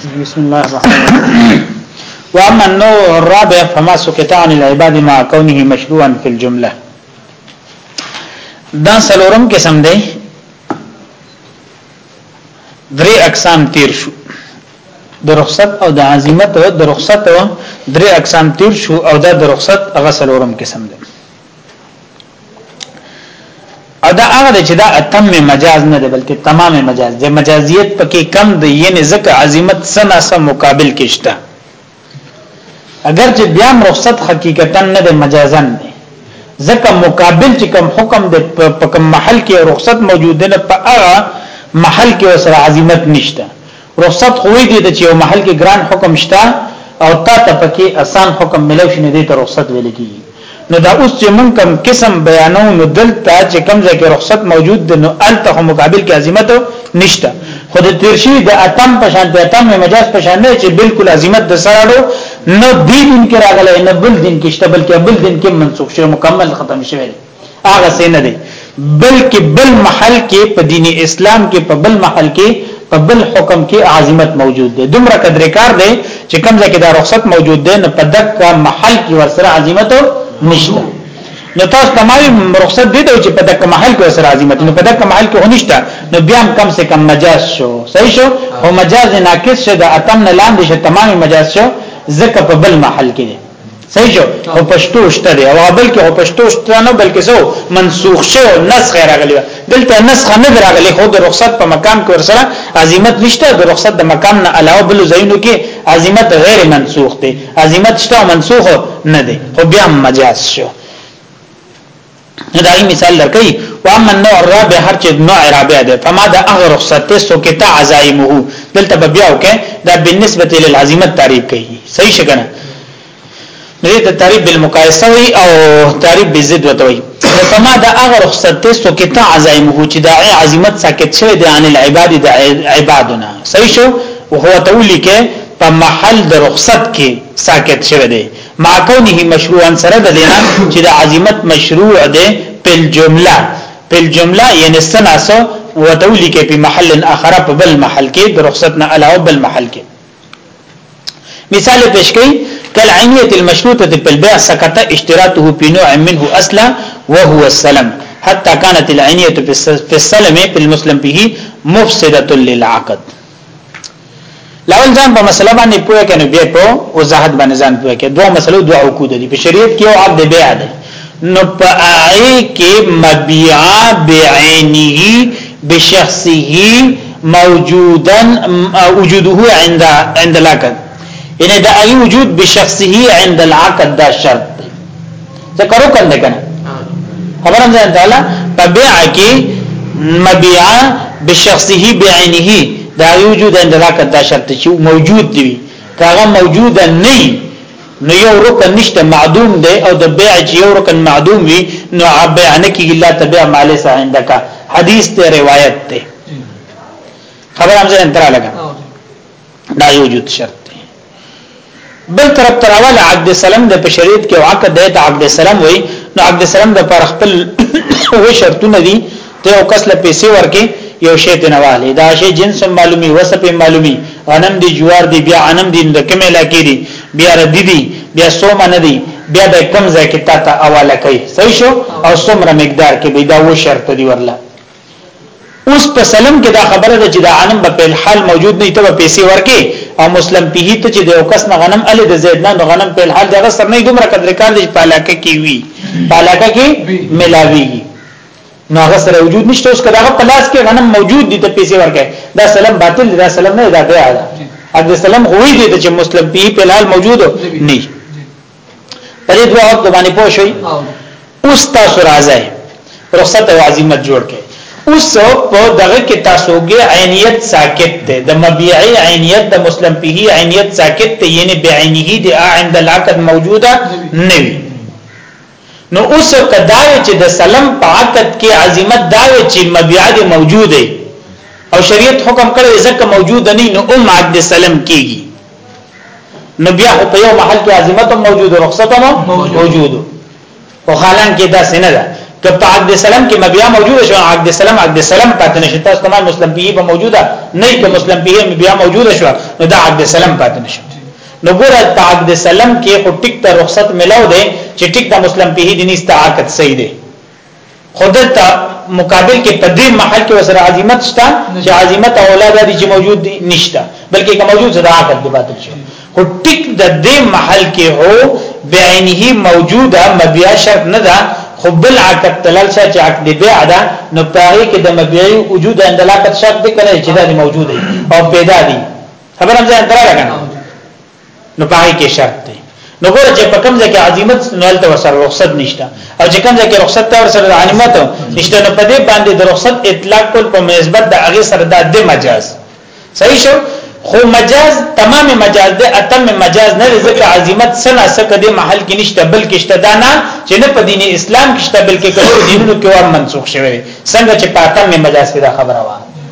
بسم الله الرحمن الرحيم واما النوع الرابع فما سكت عن العباد مع كونه مشروعا في الجمله دا سلورم قسم دی درې اقسام تیر شو د رخصت او د عزمت او د رخصت درې اقسام تیر شو او دا د رخصت غسل اورم قسم دی او دا هغه دی چې دا اتم مجاز نه دی بلکې تمام مجاز دی مجازیت پکې کم دی یعنی ځکه عظمت سنا سم مقابل کېشته اگر چې بیا رخصت حقیقتا نه دی مجازن دی ځکه مقابل چې کم حکم دی په کم محل کې رخصت موجود نه په هغه محل کې وسره عظمت نشته رخصت خو وی دي چې یو محل کې ګران حکم شته او تا ته پکې اسان حکم ملو شنه دي ته رخصت ویل کی نو دا اوس چې مونږ کم قسم بیانو نو دلته چې کم ځای کې رخصت موجود دی نو الته خو مقابل کې عظمت نشته خود تیرشی د اتم پشان د اتم مجاز پشان نه چې بالکل عظمت د سره نو دین کې راغلی نه بل دین کې شته بلکې بل دین کې منسوخ شوی مکمل ختم شوی هغه څه نه دی بلکې بل محل کې په دین اسلام کې په بل محل کې په بل حکم کې عظمت موجود دی دومره قدر کار دی چې کوم ځای کې دا رخصت موجود دی نه په دغه محل کې ورسره عظمت نشته نو تاسو تمامي رخصت دي چې په دغه محل کې سره عظمت نو په دغه محل کې هنيشته نو بیا هم کم سے کم مجاز شو صحیح شو او مجاز ناقص شه د اتم نه لاندې شه تمامي مجاز شو ځکه په بل محل کې صحیح شو او پښتو شته دی او بل کې پښتو شته نه بلکې سو منسوخ شو نسخ راغلی دلته نسخ نه راغلی خو د رخصت په مقام کې ورسره عظمت نشته د رخصت د مقام نه علاوه بل زینو کې عظمت غیر منسوخ دی عظمت شته منسوخ نه دی خو بیا مجاز شو دا یې مثال درکې و اما النوع الرابع هر چې نوع رابع ده فما ده هغه رخصت ته سکتا عزائمه دلته بیا وکه دا بالنسبه للعزیمت تعریف کوي صحیح شګنه نو دې تعریف بالمقایسه وي او تعریف بالضد وتوي فما ده هغه رخصت ته سکتا عزائمه چې دا عزیمت ساکت شوی دی عن العباد د عبادنا صحیح شو وهو تولی کې په محل د رخصت کې ساکت شوی دی مع کونه مشروعا سره د دینا چې د عظمت مشروع ده په جمله په جمله یعنی سناسو وتولی کې په محل اخر په بل محل کې د رخصت نه علاوه بل محل کې مثال پیش کړي کل عینیت المشروطه په البيع سکت اشتراطه په نوع منه اصلا وهو السلم حتى كانت العینیت في السلم في المسلم به مفسده للعقد لاول ځان په مسله باندې پوهه کنه بیا په وضاحت باندې ځان پوهه کې دوه مسلو دوه عقود دي په شریعت کې یو عقد بیع دی نو په هغه کې مبيع بعينه بشخصه موجودا وجوده عند عند العقد ان دا ای وجود بشخصه عند العقد دا شرط څه کرو کنه کنه خبرم ځان تعالی په بيع کې مبيع بشخصه بعينه دا وجود عند ذاک دا شرط چې موجود دی کاغه موجود نه نو یو رکن نشته معدوم دی او د بيع چې یو رکن معدوم وي نو بيع نه کیږي لا تبع مال عندك حدیث ته روایت ده خبر هم ځان تر لګا دا یو وجود شرط دی بل طرف تر اول عقد سلام د په شریعت کې عقد دی ته عقد سلام وای نو عقد سلام د پر خپل و شرطونه دي ته او کس له پیسې ورکې یو شی ته نواله دا شی جنس معلومي وسپ معلومي غنم دی جوار دی بیا غنم دی د کومه علاقې دی بیا ردی دی بیا سوم نه دی بیا به کم ځای کې تا ته اواله کوي صحیح شو او څومره مقدار کې به دا و شرط دی ورله اوس په سلم کې دا خبره ده چې دا غنم به په الحال موجود نه ته پیسې ورکې او مسلم پیه ته چې د یو کس نه غنم ال د زید نه غنم په الحال دغه سر نه دومره قدر کار دی په علاقه کې وی په علاقه کې ملاوي نو هغه سره وجود نشته اوس کدا په لاس کې غنم موجود دي ته پیسې ورکې دا سلم باطل دا سلم نه دا بیا ده اګه سلم هوی دي چې مسلم پیه په الحال موجود نه په دې دوه حق باندې پوه شئ اوس تاسو راځئ رخصت او عظمت جوړ کړئ اوس په دغه کې تاسوګه عینیت ساکت ده د مبيعي عینیت د مسلم پیه عینیت ساکت ده یعنی بعینه د عند العقد موجوده نه وي نو اوس کداوی چې د سلم په عقد کې عظمت داوی چې مبيع دي موجوده او شریعت حکم کړی ځکه موجود نه نو ام عقد سلم کیږي نو بیا خو په یو محل کې عظمت موجود رخصت هم موجود او حالان کې دا سینه ده که په عقد سلام کې مبیا موجود شو عقد سلام عقد سلام پاتې نشي تاسو تمام مسلم پیه به موجوده نه کې مسلم پیه مبیا موجود شو نو دا عقد سلام پاتې نشي نو ګوره په عقد سلام کې خو ټیک ته رخصت ملاو دی چې ټیک د مسلم پیه دیني استعاقت صحیح دی خودته مقابل کې په دې محل کې وسره عظمت شته چې عظمت او اولاد دي چې موجود دي نشته بلکې که موجود زړه عقل دی باطل شي خو ټیک د دې محل کې هو بعینه موجوده مبیا شرط نه ده خو بل عقد تلل شي چې عقد بیع ده نو پاره کې د مبیعي وجود عند علاقت شرط دی کنه چې دا موجود دی او پیدا دی خبره مې درا لګنه نو پای کې شرط دی نو ګوره چې په کوم ځای کې عظمت نل ته وسره رخصت نشته او چې کوم ځای کې رخصت ته وسره عظمت نشته نو په دې باندې د رخصت اطلاق کول په مناسبت د هغه سره د مجاز صحیح شو خو مجاز تمام مجاز ده اتم مجاز نه ځکه عظمت سنا سکه د محل کې نشته بلکې شته دا نه چې نه په دین اسلام کې شته بلکې کوم دینونو کې ور منسوخ شوی څنګه چې په اتم مجاز کې دا خبره وه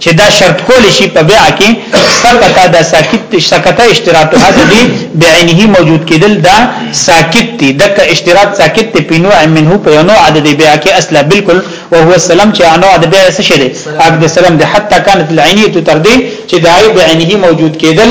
چې دا شرط کول شي په بيع کې سکت دا ساکت سکت اشتراط هدا دی بعینه موجود کېدل دا ساکت دی دک اشتراط ساکت دی په نوع منه په نوع عدد بيع کې اصله بالکل او هو السلام چې انو عدد بيع څه شي دی عقد سلام دی حتی كانت العینیه تر دې چې دای بعینه موجود کېدل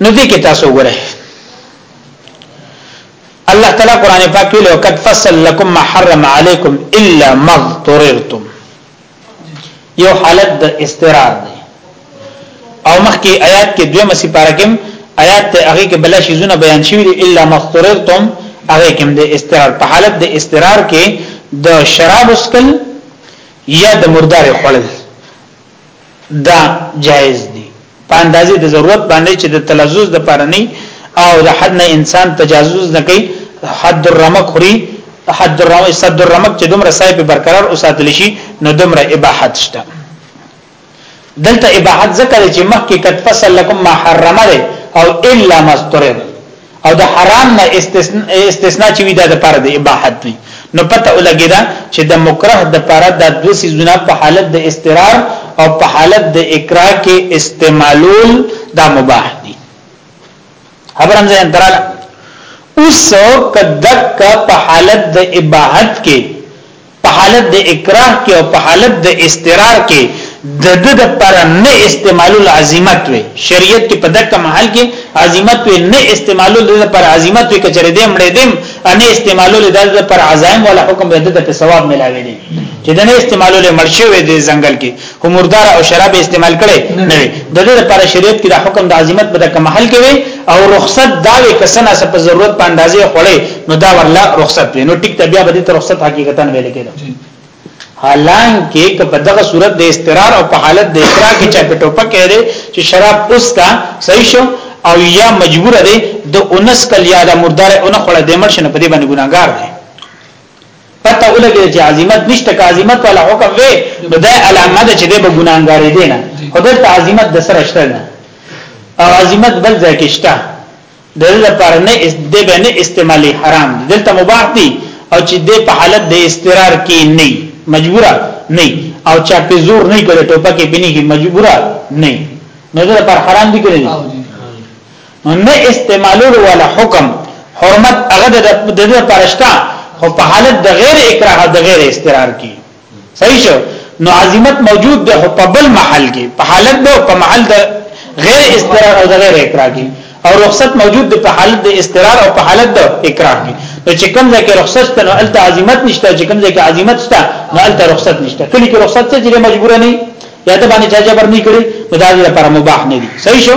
نو دې کې تاسو وګورئ الله تعالی قران پاک کې لو قد فصل لكم ما حرم عليكم الا ما اضطررتم یو حالت د استرار دی او مخکې آیات کې دوه مسی پارکم آیات ته هغه کې بل شي زونه بیان شوی دی الا ما اضطررتم هغه کې د استرار په حالت د استرار کې د شراب اسکل یا د مردار خړل دا جایز دی په اندازې د ضرورت باندې چې د تلزز د پاره نه او د حد نه انسان تجاوز نه کوي حد الرمق خوري حد الرمق صد الرمق چې دومره سای په برقرار او ساتل شي نو دومره اباحت شته دلته اباحت ذکر چې مخکې کتفصل لكم ما حرمه او الا ما استرد او د حرام نه استثناء چې وي دا د پر د اباحت وي نو پته ولګی دا چې د مکره د پر د دو سيزونه په حالت د استرار او په حالت د اکراه کې استعمالول دا مباح دي خبرم زه انترال اوس کدک په حالت د اباحت کې په حالت د اکراه کې او په حالت د استرار کې د د د پر نه استعمالو لازمت وي شریعت کې په دغه محل کې عظمت وي نه استعمالو د پر عظمت وي کچره دې مړې دې نه استعمالو د د پر عزایم ولا حکم د د په ثواب ملاوي دي چې د نه استعمالو له مرشي وي د ځنګل کې خو مردار او شراب استعمال کړي نه وي د دې لپاره شریعت کې د حکم د عظمت په دغه محل کې وي او رخصت دا وي کسنه څه په ضرورت په اندازې خړې نو دا ورلا رخصت وي نو ټیک ته بیا به دې رخصت حقیقتا ویل کېده حالانکه که په دغه صورت د استقرار او په حالت د اقرا کې چا په ټوپه کړي چې شراب اوس کا صحیح شو او یا مجبور دی د 19 کل یا د مردار اون خړه د مرشنه په دې باندې ګناګار دی پته ولګی چې عظمت نشته که عظمت ولا حکم وي نو دا علامه ده چې به ګناګارې دي نه خدای ته عظمت د سره شته نه او عظمت بل ځای کې شته دلته پر نه دې به نه استعمالي حرام دي دلته مباح دي او چې دې په حالت د استقرار کې نه مجبوره نه او چا په زور نه کړي ټوپه کې بني کې مجبوره نه نو دلته پر حرام دي کړی نو نه استعمالولو ولا حکم حرمت هغه د دې لپاره شته خو په حالت د غیر اکراه او د غیر استقرار کې صحیح شو نو عظمت موجود ده په بل محل کې په حالت ده په محل د غیر استقرار او د غیر اکراه کې او رخصت موجود ده په حالت د استقرار او په حالت د اکراه کې نو چې کوم ځای کې رخصت شته نو الته عظمت نشته چې کوم ځای کې عظمت شته نو الته رخصت نشته کله کې رخصت څه چې مجبور نه یا ته باندې چا جبر نه کړي نو دا لپاره مباح نه دي صحیح شو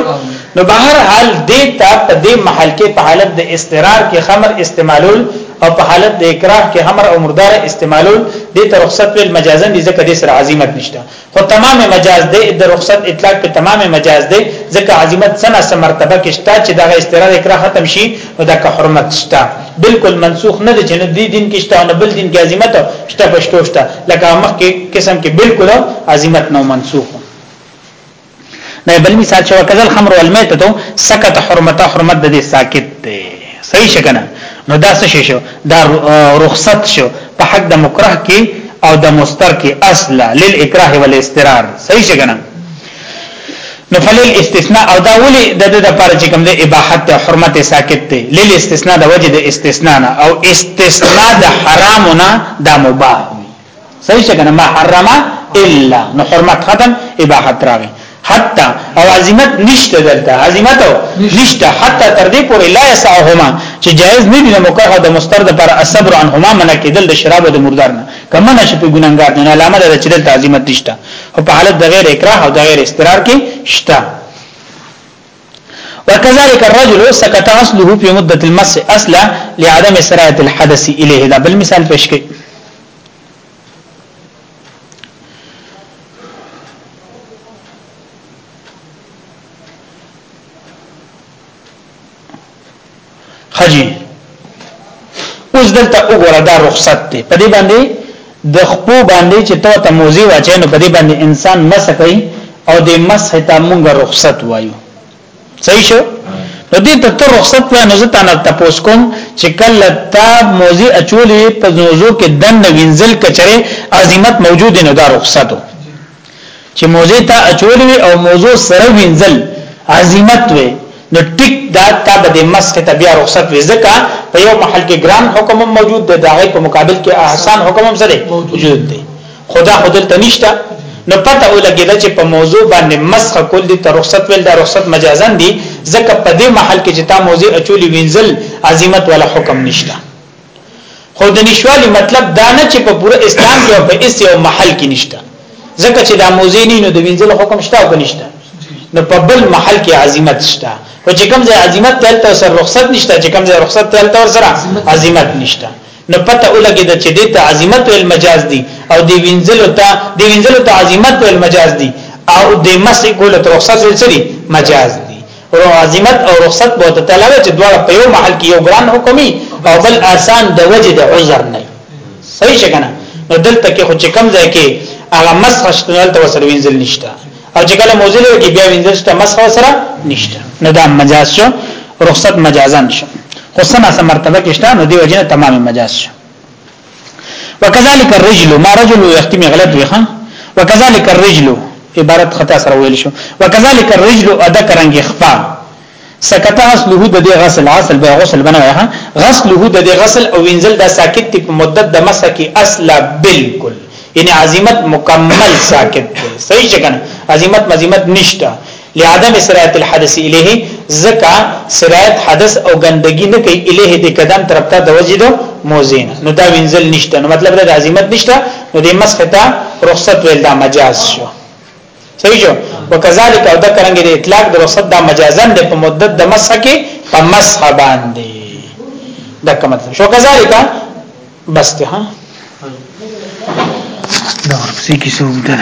نو بهر حال دې ته په دې محل کې په حالت د استقرار کې خمر استعمالول او په حالت د اکراه کې خمر او مردار استعمالول دې ته رخصت ویل مجازا دي ځکه دې سره عظمت نشته خو تمام مجاز دې د رخصت اطلاق په تمام مجاز دې ځکه عظمت سنه سم مرتبه کې شته چې دا استقرار اکراه ختم شي نو دا که حرمت شته بالکل منسوخ نه دي چې نه دي دین کې شته نه بل دین کې عظمت شته پښتو شته لکه مخ کې قسم کې بالکل عظمت نه منسوخ نه بل مثال چې وکذل خمر والمیت ته سکت حرمت حرمت د دې ساکت دی صحیح شګنه نو دا څه شو دا رخصت شو په حق د مکره کې او د مستر کې اصله للاکراه والاسترار صحیح شګنه نو فلل استثناء او دا ولي د د لپاره چې کوم د اباحت ته حرمت ساکت دی لیل استثناء د وجه د استثناء نه او استثناء د حرامونه د مباح صحیح څنګه ما حرم الا نو حرمت ختم اباحت راغی حتا او عظمت نشته دلته عظمت نشته حتا تر دې پورې لا يسعهما چې جائز نه دي د مکرهه د مسترد پر اصبر عنهما منع کېدل د شراب د مردار نه کمن شي په ګناګار نه علامه ده چې دلته عظمت نشته او په حالت د غیر اکراه او د غیر استقرار کې شته وكذلك الرجل سكت اصله في مده المس اصلا لعدم سرعه الحدث اليه دا بل مثال پیش کړي خجی اوس دلته وګوره دا رخصت دی په دې باندې د خپو باندې چې ته ته موزي واچې نو په دې باندې انسان مسح کوي او د مسح ته مونږ رخصت وایو صحیح شو نو دې ته تر رخصت وای نو زه تانه تاسو کوم چې کله تا موزي اچولې په موضوع کې دن وینځل کچره عظمت موجود نه دا رخصتو چې موزه ته اچول وي او موضوع سره وینځل عظمت وي نو ټیک دا تا به د مسخ ته بیا رخصت وي ځکه په یو محل کې ګران حکم موجود دی دغه په مقابل کې احسان حکم هم سره موجود دی خدا خودل تنشتا نو پته ولګی دا چې په موضوع باندې مسخ کول دي تر رخصت ویل دا رخصت مجازن دي ځکه په دې محل کې چې تا موضوع اچولي وینځل عظمت ولا حکم نشته خو د نشوالي مطلب دا نه چې په پوره اسلام کې او په اس یو محل کې نشته ځکه چې دا موزه نه نو د وینځل حکم شته او نشته نو په بل محل کې عظمت شته او چې کوم ځای عظمت تلته سر رخصت نشته چې کوم ځای رخصت تلته سره عظمت نشته نو پته ولګي د چې د تعظیمت او المجاز دي او دی وینځل ته دی وینځل ته عظمت او المجاز دي او د مسې کول تر رخصت سره مجاز دي ورو عظمت او رخصت به ته طلبه چې دواړه په یو محل کې یو ګران حکمي او بل آسان د وجه د عذر نه صحیح څنګه نو دلته کې خو چې کم ځای کې هغه مسخ شتل ته وسر وینځل نشته او چې کله موزل کې بیا وینځل شته مسخ سره نشته نو دا مجاز شو رخصت مجازن شو خو سمه سم مرتبه کې شته نو دی وجه تمام مجاز شو وکذالک الرجل ما رجل یختم غلط وی خان وکذالک الرجل عبارت خطا سره ویل شو وکذالک الرجل ادا کرنګ اخفا سکتا اصله د دې غسل اصل به غسل بنوي ها غسله د دې غسل او وینزل دا ساکت تی په مدت د مسح کې اصله بالکل یعنی عظمت مکمل ساکت دی صحیح څنګه عظمت مزمت نشته لعدم سرایت الحدث الیه زکا سرایت حدث او ګندګی نه کوي الیه د قدم طرف ته د وجد موزین نو دا وینزل نشته نو مطلب دا عظمت نشته نو د مسخ ته رخصت ویل دا مجاز شو صحیح شو وکذالک او دا کرانګي د اطلاق د رخصت دا مجازن د په مدت د مسح کې په مسح باندې دا کوم مطلب شو کذالک بس ته ها دا ورپسې کیسه وګدل